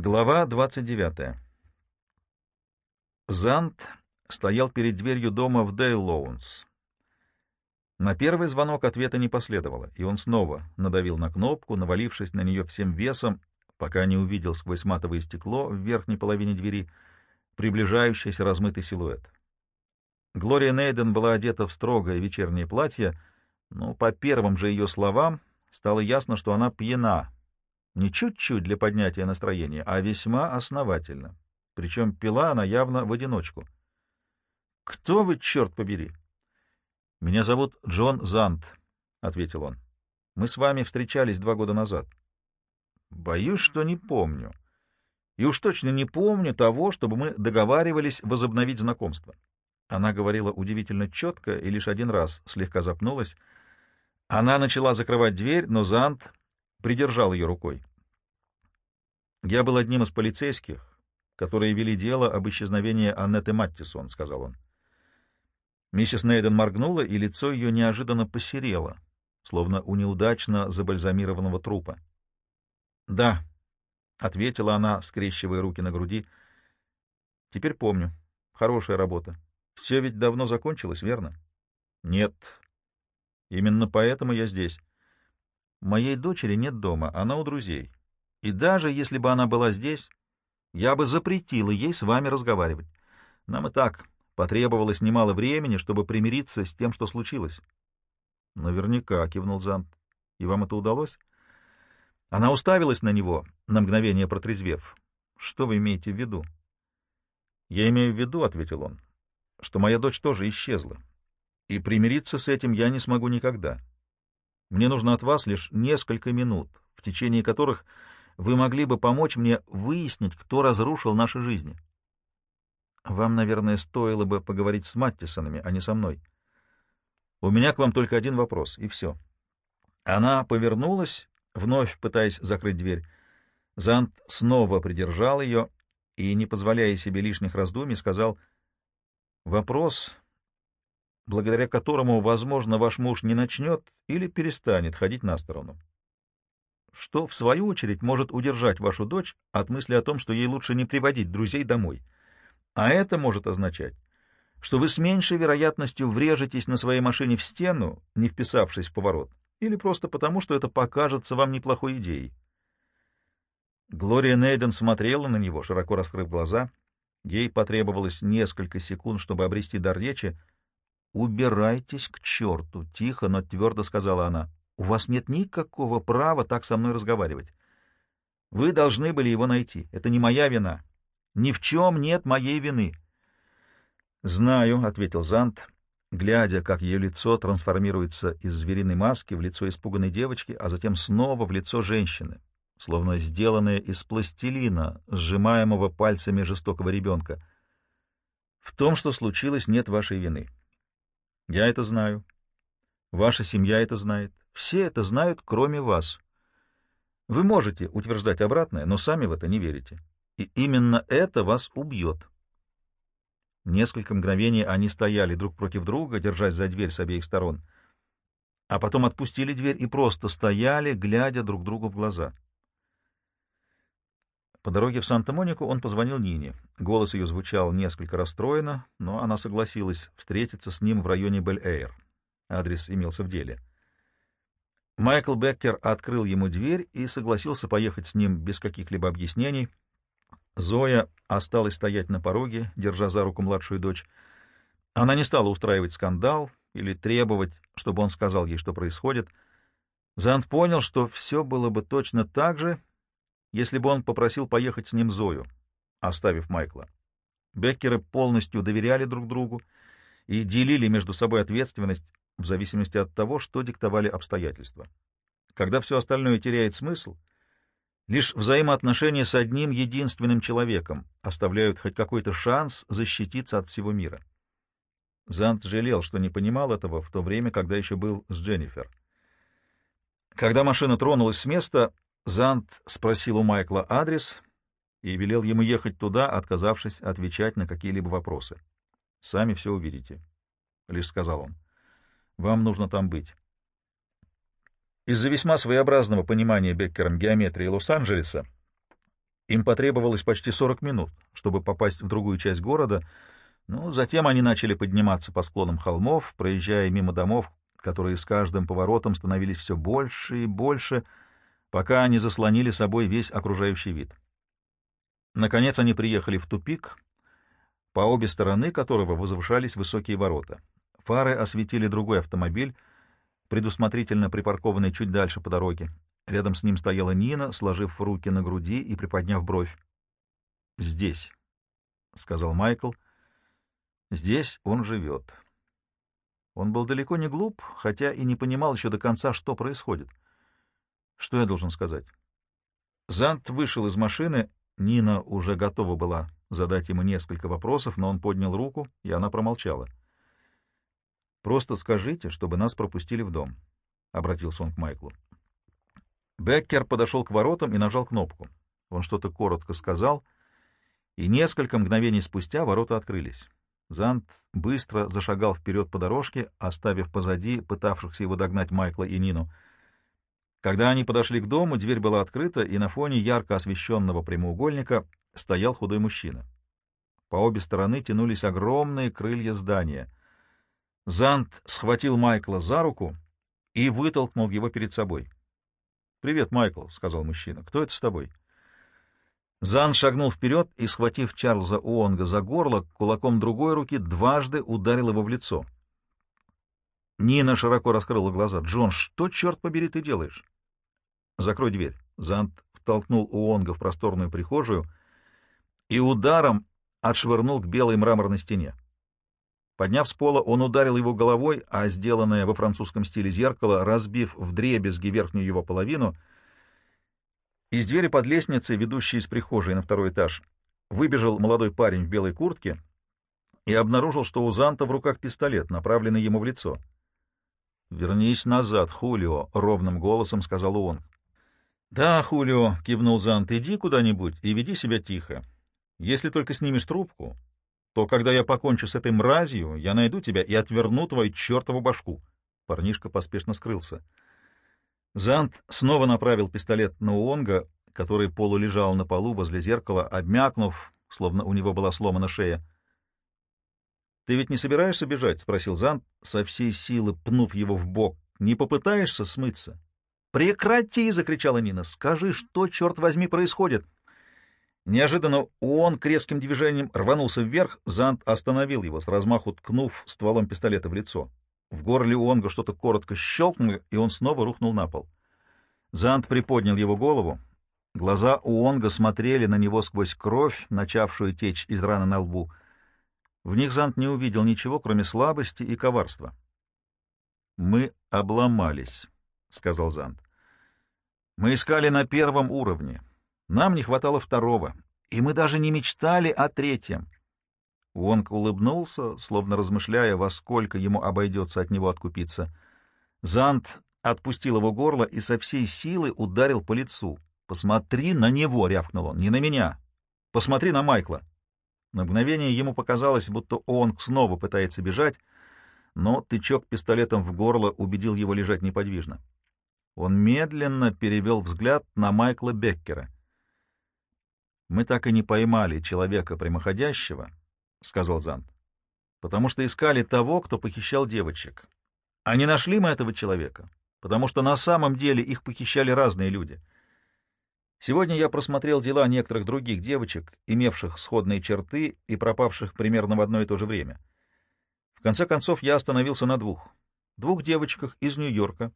Глава 29. Зант стоял перед дверью дома в Дейл-Лоунс. На первый звонок ответа не последовало, и он снова надавил на кнопку, навалившись на нее всем весом, пока не увидел сквозь матовое стекло в верхней половине двери приближающийся размытый силуэт. Глория Нейден была одета в строгое вечернее платье, но по первым же ее словам стало ясно, что она пьяна, не чуть-чуть для поднятия настроения, а весьма основательно. Причем пила она явно в одиночку. — Кто вы, черт побери? — Меня зовут Джон Зант, — ответил он. — Мы с вами встречались два года назад. — Боюсь, что не помню. И уж точно не помню того, чтобы мы договаривались возобновить знакомство. Она говорила удивительно четко и лишь один раз слегка запнулась. Она начала закрывать дверь, но Зант придержал ее рукой. «Я был одним из полицейских, которые вели дело об исчезновении Аннеты Маттисон», — сказал он. Миссис Нейден моргнула, и лицо ее неожиданно посерело, словно у неудачно забальзамированного трупа. «Да», — ответила она, скрещивая руки на груди. «Теперь помню. Хорошая работа. Все ведь давно закончилось, верно?» «Нет. Именно поэтому я здесь. Моей дочери нет дома, она у друзей. И даже если бы она была здесь, я бы запретила ей с вами разговаривать. Нам и так потребовалось немало времени, чтобы примириться с тем, что случилось. — Наверняка, — кивнул Зант. — И вам это удалось? Она уставилась на него, на мгновение протрезвев. — Что вы имеете в виду? — Я имею в виду, — ответил он, — что моя дочь тоже исчезла. И примириться с этим я не смогу никогда. Мне нужно от вас лишь несколько минут, в течение которых вы могли бы помочь мне выяснить, кто разрушил наши жизни. Вам, наверное, стоило бы поговорить с Маттисонами, а не со мной. У меня к вам только один вопрос, и все. Она повернулась, вновь пытаясь закрыть дверь. Зант снова придержал ее и, не позволяя себе лишних раздумий, сказал, «Вопрос, благодаря которому, возможно, ваш муж не начнет или перестанет ходить на сторону что, в свою очередь, может удержать вашу дочь от мысли о том, что ей лучше не приводить друзей домой. А это может означать, что вы с меньшей вероятностью врежетесь на своей машине в стену, не вписавшись в поворот, или просто потому, что это покажется вам неплохой идеей. Глория Нейден смотрела на него, широко раскрыв глаза. Ей потребовалось несколько секунд, чтобы обрести дар речи. «Убирайтесь к черту!» — тихо, но твердо сказала она. У вас нет никакого права так со мной разговаривать. Вы должны были его найти. Это не моя вина. Ни в чем нет моей вины. — Знаю, — ответил Зант, глядя, как ее лицо трансформируется из звериной маски в лицо испуганной девочки, а затем снова в лицо женщины, словно сделанное из пластилина, сжимаемого пальцами жестокого ребенка. В том, что случилось, нет вашей вины. Я это знаю. Ваша семья это знает. Все это знают, кроме вас. Вы можете утверждать обратное, но сами в это не верите. И именно это вас убьет. Несколько мгновений они стояли друг против друга, держась за дверь с обеих сторон, а потом отпустили дверь и просто стояли, глядя друг другу в глаза. По дороге в Санта-Монику он позвонил Нине. Голос ее звучал несколько расстроенно, но она согласилась встретиться с ним в районе Бель-Эйр. Адрес имелся в деле. Майкл Беккер открыл ему дверь и согласился поехать с ним без каких-либо объяснений. Зоя осталась стоять на пороге, держа за руку младшую дочь. Она не стала устраивать скандал или требовать, чтобы он сказал ей, что происходит. Зант понял, что все было бы точно так же, если бы он попросил поехать с ним Зою, оставив Майкла. Беккеры полностью доверяли друг другу и делили между собой ответственность в зависимости от того, что диктовали обстоятельства. Когда все остальное теряет смысл, лишь взаимоотношения с одним единственным человеком оставляют хоть какой-то шанс защититься от всего мира. Зант жалел, что не понимал этого в то время, когда еще был с Дженнифер. Когда машина тронулась с места, Зант спросил у Майкла адрес и велел ему ехать туда, отказавшись отвечать на какие-либо вопросы. «Сами все увидите», — лишь сказал он. Вам нужно там быть. Из-за весьма своеобразного понимания Беккером геометрии Лос-Анджелеса Им потребовалось почти 40 минут, чтобы попасть в другую часть города, но затем они начали подниматься по склонам холмов, проезжая мимо домов, которые с каждым поворотом становились все больше и больше, пока они заслонили собой весь окружающий вид. Наконец они приехали в тупик, по обе стороны которого возвышались высокие ворота. Фары осветили другой автомобиль, предусмотрительно припаркованный чуть дальше по дороге. Рядом с ним стояла Нина, сложив руки на груди и приподняв бровь. «Здесь», — сказал Майкл, — «здесь он живет». Он был далеко не глуп, хотя и не понимал еще до конца, что происходит. Что я должен сказать? Зант вышел из машины, Нина уже готова была задать ему несколько вопросов, но он поднял руку, и она промолчала. «Просто скажите, чтобы нас пропустили в дом», — обратился он к Майклу. Беккер подошел к воротам и нажал кнопку. Он что-то коротко сказал, и несколько мгновений спустя ворота открылись. Зант быстро зашагал вперед по дорожке, оставив позади пытавшихся его догнать Майкла и Нину. Когда они подошли к дому, дверь была открыта, и на фоне ярко освещенного прямоугольника стоял худой мужчина. По обе стороны тянулись огромные крылья здания. Зант схватил Майкла за руку и вытолкнул его перед собой. — Привет, Майкл, — сказал мужчина. — Кто это с тобой? Зан шагнул вперед и, схватив Чарльза Уонга за горло, кулаком другой руки дважды ударил его в лицо. Нина широко раскрыла глаза. — Джон, что, черт побери, ты делаешь? — Закрой дверь. Зант втолкнул Уонга в просторную прихожую и ударом отшвырнул к белой мраморной стене. Подняв с пола, он ударил его головой, а сделанное во французском стиле зеркало, разбив вдребезги верхнюю его половину, из двери под лестницей, ведущей из прихожей на второй этаж, выбежал молодой парень в белой куртке и обнаружил, что у Занта в руках пистолет, направленный ему в лицо. «Вернись назад, Хулио», — ровным голосом сказал он. «Да, Хулио», — кивнул Зант, — «иди куда-нибудь и веди себя тихо. Если только снимешь трубку, то когда я покончу с этой мразью, я найду тебя и отверну твою чертову башку. Парнишка поспешно скрылся. Зант снова направил пистолет на Уонга, который полулежал на полу возле зеркала, обмякнув, словно у него была сломана шея. — Ты ведь не собираешься бежать? — спросил Зант, со всей силы пнув его в бок. — Не попытаешься смыться? — Прекрати! — закричала Нина. — Скажи, что, черт возьми, происходит? — Неожиданно он резким движением рванулся вверх, Зант остановил его, с размаху ткнув стволом пистолета в лицо. В горле Уонга что-то коротко щелкнуло, и он снова рухнул на пол. Зант приподнял его голову. Глаза Уонга смотрели на него сквозь кровь, начавшую течь из раны на лбу. В них Зант не увидел ничего, кроме слабости и коварства. «Мы обломались», — сказал Зант. «Мы искали на первом уровне». Нам не хватало второго, и мы даже не мечтали о третьем. Вонг улыбнулся, словно размышляя, во сколько ему обойдется от него откупиться. Зант отпустил его горло и со всей силы ударил по лицу. «Посмотри на него!» — рявкнул он. «Не на меня! Посмотри на Майкла!» На мгновение ему показалось, будто Онг снова пытается бежать, но тычок пистолетом в горло убедил его лежать неподвижно. Он медленно перевел взгляд на Майкла Беккера — мы так и не поймали человека прямоходящего, — сказал Зант, — потому что искали того, кто похищал девочек. А не нашли мы этого человека, потому что на самом деле их похищали разные люди. Сегодня я просмотрел дела некоторых других девочек, имевших сходные черты и пропавших примерно в одно и то же время. В конце концов, я остановился на двух. Двух девочках из Нью-Йорка,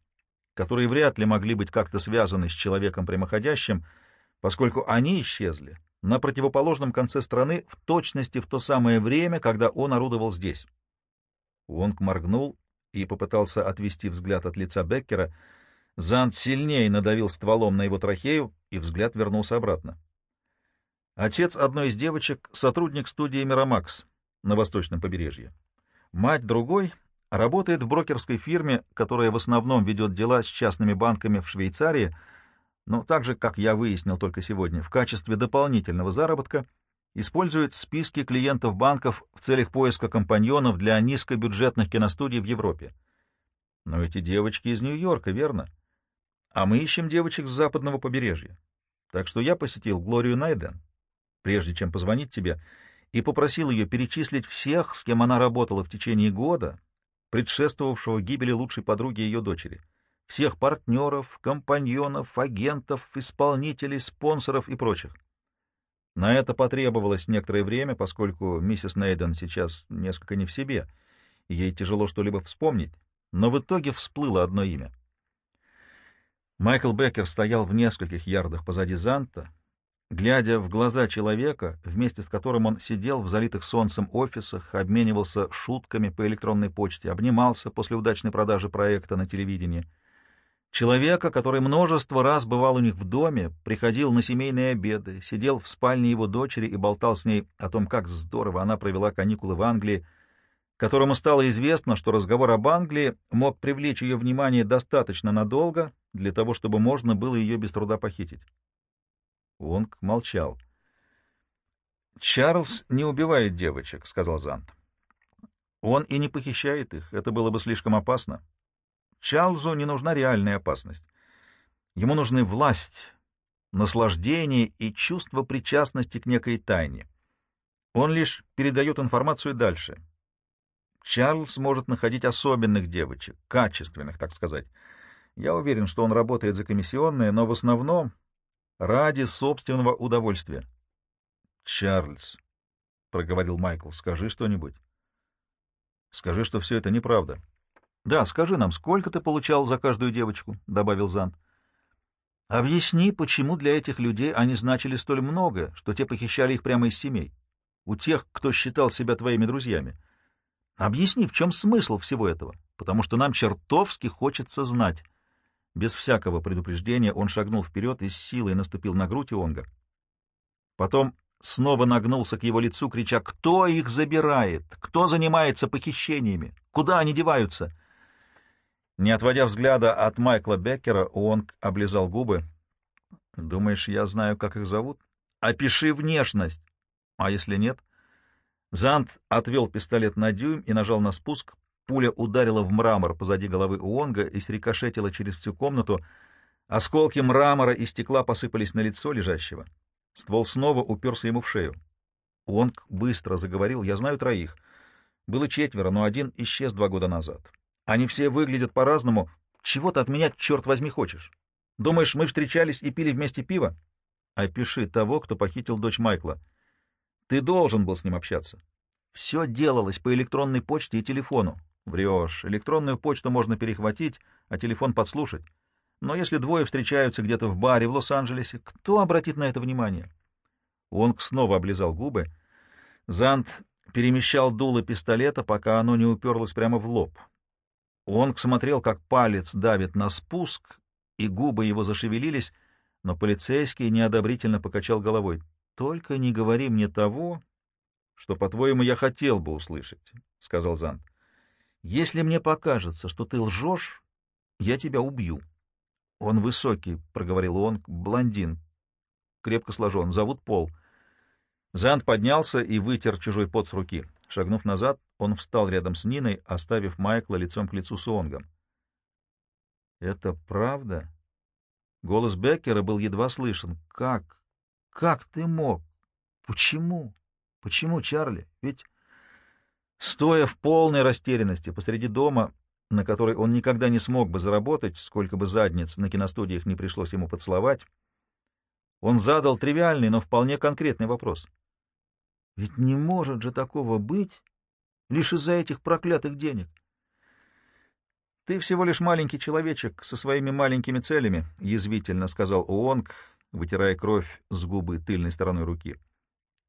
которые вряд ли могли быть как-то связаны с человеком прямоходящим, — поскольку они исчезли на противоположном конце страны в точности в то самое время, когда он орудовал здесь. Вонг моргнул и попытался отвести взгляд от лица Беккера. Зант сильнее надавил стволом на его трахею, и взгляд вернулся обратно. Отец одной из девочек — сотрудник студии «Мирамакс» на восточном побережье. Мать другой работает в брокерской фирме, которая в основном ведет дела с частными банками в Швейцарии — но также, как я выяснил только сегодня, в качестве дополнительного заработка используют списки клиентов банков в целях поиска компаньонов для низкобюджетных киностудий в Европе. Но эти девочки из Нью-Йорка, верно? А мы ищем девочек с западного побережья. Так что я посетил Глорию Найден, прежде чем позвонить тебе, и попросил ее перечислить всех, с кем она работала в течение года, предшествовавшего гибели лучшей подруги ее дочери. Всех партнеров, компаньонов, агентов, исполнителей, спонсоров и прочих. На это потребовалось некоторое время, поскольку миссис Нейден сейчас несколько не в себе, и ей тяжело что-либо вспомнить, но в итоге всплыло одно имя. Майкл Беккер стоял в нескольких ярдах позади Занта, глядя в глаза человека, вместе с которым он сидел в залитых солнцем офисах, обменивался шутками по электронной почте, обнимался после удачной продажи проекта на телевидении. Человека, который множество раз бывал у них в доме, приходил на семейные обеды, сидел в спальне его дочери и болтал с ней о том, как здорово она провела каникулы в Англии, которому стало известно, что разговор об Англии мог привлечь ее внимание достаточно надолго для того, чтобы можно было ее без труда похитить. Вонг молчал. «Чарльз не убивает девочек», — сказал Зант. «Он и не похищает их, это было бы слишком опасно. Чарльзу не нужна реальная опасность. Ему нужны власть, наслаждение и чувство причастности к некой тайне. Он лишь передает информацию дальше. Чарльз может находить особенных девочек, качественных, так сказать. Я уверен, что он работает за комиссионные, но в основном ради собственного удовольствия. — Чарльз, — проговорил Майкл, — скажи что-нибудь. Скажи, что все это неправда. — Да, скажи нам, сколько ты получал за каждую девочку, — добавил Зант. — Объясни, почему для этих людей они значили столь много, что те похищали их прямо из семей, у тех, кто считал себя твоими друзьями. — Объясни, в чем смысл всего этого, потому что нам чертовски хочется знать. Без всякого предупреждения он шагнул вперед и с силой наступил на грудь Ионга. Потом снова нагнулся к его лицу, крича «Кто их забирает? Кто занимается похищениями? Куда они деваются?» Не отводя взгляда от Майкла Беккера, Уонг облизал губы. «Думаешь, я знаю, как их зовут? Опиши внешность. А если нет?» Зант отвел пистолет на дюйм и нажал на спуск. Пуля ударила в мрамор позади головы Уонга и срикошетила через всю комнату. Осколки мрамора и стекла посыпались на лицо лежащего. Ствол снова уперся ему в шею. Уонг быстро заговорил. «Я знаю троих. Было четверо, но один исчез два года назад. Они все выглядят по-разному. Чего ты от меня, черт возьми, хочешь? Думаешь, мы встречались и пили вместе пиво? Опиши того, кто похитил дочь Майкла». Ты должен был с ним общаться. Все делалось по электронной почте и телефону. Врешь. Электронную почту можно перехватить, а телефон подслушать. Но если двое встречаются где-то в баре в Лос-Анджелесе, кто обратит на это внимание? Онг снова облизал губы. Зант перемещал дуло пистолета, пока оно не уперлось прямо в лоб. Онг смотрел, как палец давит на спуск, и губы его зашевелились, но полицейский неодобрительно покачал головой. Только не говори мне того, что, по-твоему, я хотел бы услышать, — сказал Зант. — Если мне покажется, что ты лжешь, я тебя убью. — Он высокий, — проговорил он, — блондин, крепко сложен, зовут Пол. Зант поднялся и вытер чужой пот с руки. Шагнув назад, он встал рядом с Ниной, оставив Майкла лицом к лицу с Онгом. — Это правда? Голос Беккера был едва слышен. — Как? Как ты мог? Почему? Почему, Чарли? Ведь, стоя в полной растерянности посреди дома, на который он никогда не смог бы заработать, сколько бы задниц на киностудиях не пришлось ему поцеловать, он задал тривиальный, но вполне конкретный вопрос. Ведь не может же такого быть лишь из-за этих проклятых денег. «Ты всего лишь маленький человечек со своими маленькими целями», — язвительно сказал Уонг, вытирая кровь с губы тыльной стороной руки.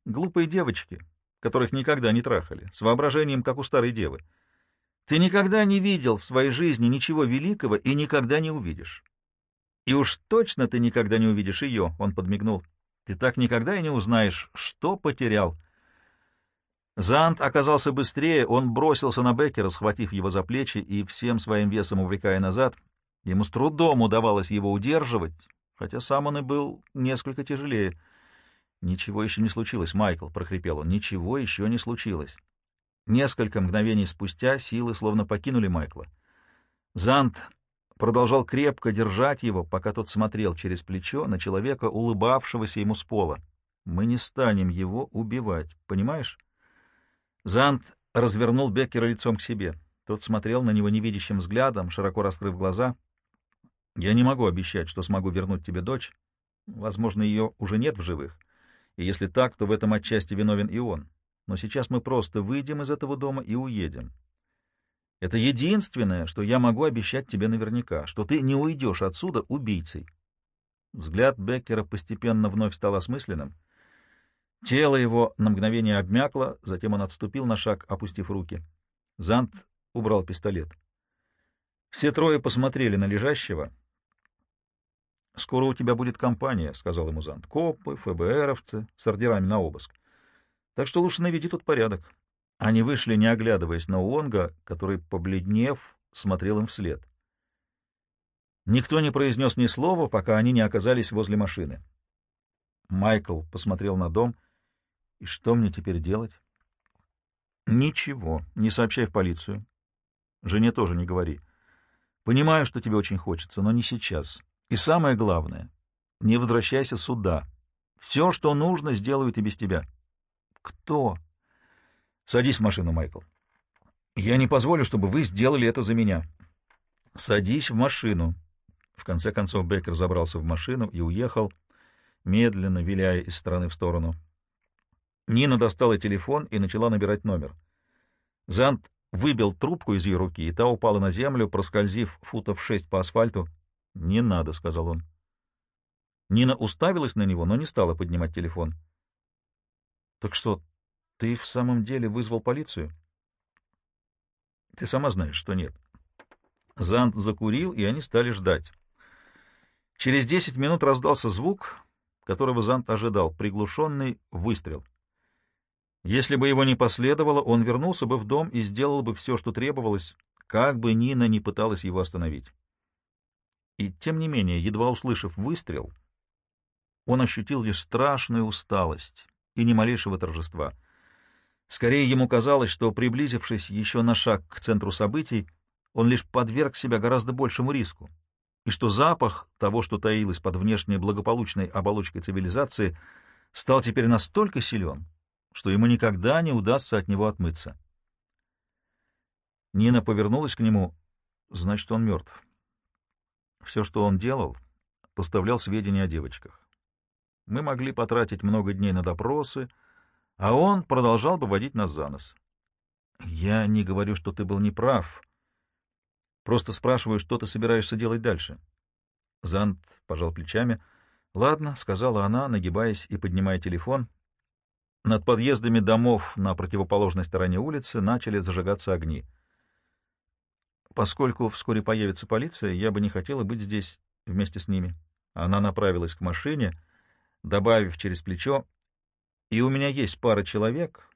Глупые девочки, которых никогда не трахали, с воображением, как у старой девы. Ты никогда не видел в своей жизни ничего великого и никогда не увидишь. И уж точно ты никогда не увидишь ее, — он подмигнул. Ты так никогда и не узнаешь, что потерял. Зант оказался быстрее, он бросился на Беккера, схватив его за плечи и всем своим весом увлекая назад. Ему с трудом удавалось его удерживать, хотя сам он и был несколько тяжелее. «Ничего еще не случилось, Майкл», — прохрипел он, — «ничего еще не случилось». Несколько мгновений спустя силы словно покинули Майкла. Зант продолжал крепко держать его, пока тот смотрел через плечо на человека, улыбавшегося ему с пола. «Мы не станем его убивать, понимаешь?» Зант развернул Беккера лицом к себе. Тот смотрел на него невидящим взглядом, широко раскрыв глаза. «Я не могу обещать, что смогу вернуть тебе дочь. Возможно, ее уже нет в живых. И если так, то в этом отчасти виновен и он. Но сейчас мы просто выйдем из этого дома и уедем. Это единственное, что я могу обещать тебе наверняка, что ты не уйдешь отсюда убийцей. Взгляд Беккера постепенно вновь стал осмысленным. Тело его на мгновение обмякло, затем он отступил на шаг, опустив руки. Зант убрал пистолет. Все трое посмотрели на лежащего. — Скоро у тебя будет компания, — сказал ему Зант. — Копы, ФБРовцы с ордерами на обыск. Так что лучше наведи тут порядок. Они вышли, не оглядываясь на Уонга, который, побледнев, смотрел им вслед. Никто не произнес ни слова, пока они не оказались возле машины. Майкл посмотрел на дом. «И что мне теперь делать?» «Ничего. Не сообщай в полицию. Жене тоже не говори. Понимаю, что тебе очень хочется, но не сейчас. И самое главное, не возвращайся сюда. Все, что нужно, сделают и без тебя». «Кто?» Садись в машину, Майкл. Я не позволю, чтобы вы сделали это за меня. Садись в машину. В конце концов Беккер забрался в машину и уехал, медленно виляя из стороны в сторону. Нина достала телефон и начала набирать номер. Зант выбил трубку из ее руки, и та упала на землю, проскользив футов шесть по асфальту. — Не надо, — сказал он. Нина уставилась на него, но не стала поднимать телефон. — Так что, ты в самом деле вызвал полицию? Ты сама знаешь, что нет. Зант закурил, и они стали ждать. Через десять минут раздался звук, которого Зант ожидал, приглушенный выстрел. Если бы его не последовало, он вернулся бы в дом и сделал бы все, что требовалось, как бы Нина не пыталась его остановить. И тем не менее, едва услышав выстрел, он ощутил лишь страшную усталость и ни малейшего торжества — Скорее ему казалось, что, приблизившись еще на шаг к центру событий, он лишь подверг себя гораздо большему риску, и что запах того, что таилось под внешней благополучной оболочкой цивилизации, стал теперь настолько силен, что ему никогда не удастся от него отмыться. Нина повернулась к нему, значит, он мертв. Все, что он делал, поставлял сведения о девочках. Мы могли потратить много дней на допросы — а он продолжал бы водить нас за нос. Я не говорю, что ты был неправ. Просто спрашиваю, что ты собираешься делать дальше. Зант пожал плечами. Ладно, сказала она, нагибаясь и поднимая телефон. Над подъездами домов на противоположной стороне улицы начали зажигаться огни. Поскольку вскоре появится полиция, я бы не хотела быть здесь вместе с ними. Она направилась к машине, добавив через плечо, и у меня есть пара человек,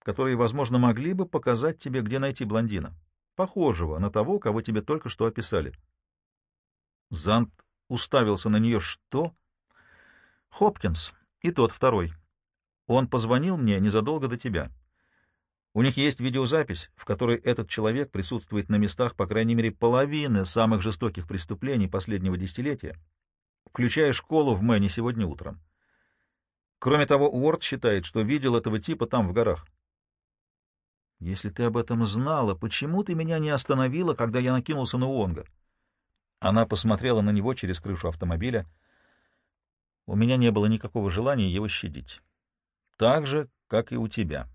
которые, возможно, могли бы показать тебе, где найти блондина, похожего на того, кого тебе только что описали. Зант уставился на нее. Что? Хопкинс и тот второй. Он позвонил мне незадолго до тебя. У них есть видеозапись, в которой этот человек присутствует на местах, по крайней мере, половины самых жестоких преступлений последнего десятилетия, включая школу в Мэне сегодня утром. Кроме того, Уорд считает, что видел этого типа там, в горах. Если ты об этом знала, почему ты меня не остановила, когда я накинулся на Уонга? Она посмотрела на него через крышу автомобиля. У меня не было никакого желания его щадить. Так же, как и у тебя.